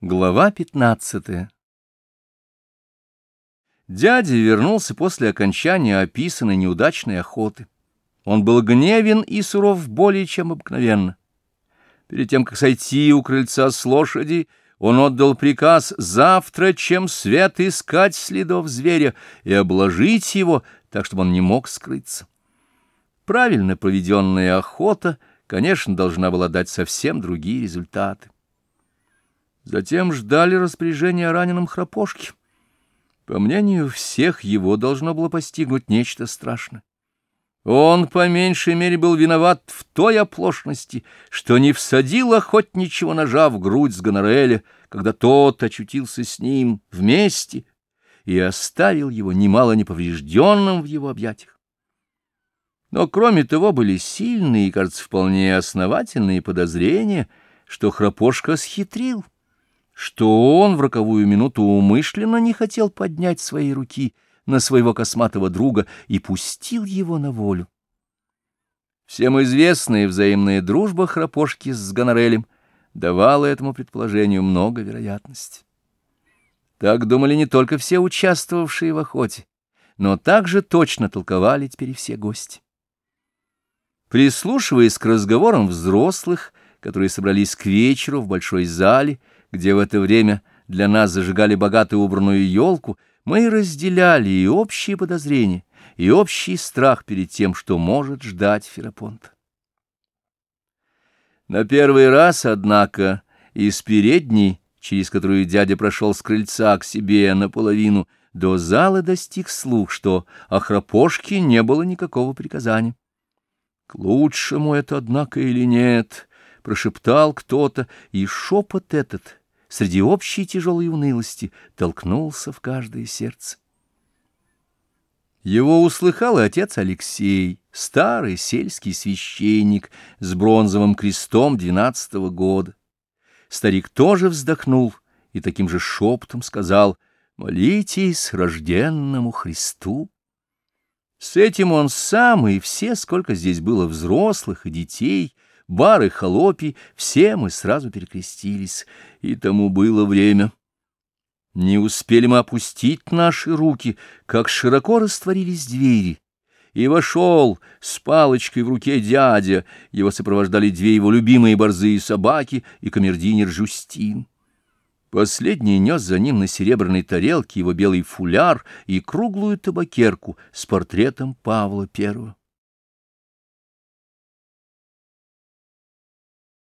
Глава пятнадцатая Дядя вернулся после окончания описанной неудачной охоты. Он был гневен и суров более чем обыкновенно. Перед тем, как сойти у крыльца с лошади, он отдал приказ завтра, чем свет, искать следов зверя и обложить его, так, чтобы он не мог скрыться. Правильно проведенная охота, конечно, должна была дать совсем другие результаты. Затем ждали распоряжения о раненом храпошке. По мнению всех, его должно было постигнуть нечто страшное. Он, по меньшей мере, был виноват в той оплошности, что не всадил охотничьего ножа в грудь с Гонореля, когда тот очутился с ним вместе и оставил его немало неповрежденным в его объятиях. Но кроме того были сильные и, кажется, вполне основательные подозрения, что Храпошка схитрил что он в роковую минуту умышленно не хотел поднять свои руки на своего косматого друга и пустил его на волю. Всем известная взаимная дружба Храпошки с Гонорелем давала этому предположению много вероятности. Так думали не только все участвовавшие в охоте, но также точно толковали теперь все гости. Прислушиваясь к разговорам взрослых, которые собрались к вечеру в большой зале, где в это время для нас зажигали богатую убранную елку, мы разделяли и общие подозрения, и общий страх перед тем, что может ждать Ферапонт. На первый раз, однако, из передней, через которую дядя прошел с крыльца к себе наполовину, до зала достиг слух, что о храпошке не было никакого приказания. К лучшему это, однако, или нет, прошептал кто-то, и шепот этот среди общей тяжелой унылости толкнулся в каждое сердце. Его услыхал и отец Алексей, старый сельский священник с бронзовым крестом двенадцатого года. Старик тоже вздохнул и таким же шепотом сказал «Молитесь рожденному Христу». С этим он сам и все, сколько здесь было взрослых и детей, бары, холопи, все мы сразу перекрестились, и тому было время. Не успели мы опустить наши руки, как широко растворились двери, и вошел с палочкой в руке дядя, его сопровождали две его любимые борзые собаки и камердинер Жустин. Последний нес за ним на серебряной тарелке его белый фуляр и круглую табакерку с портретом Павла Первого.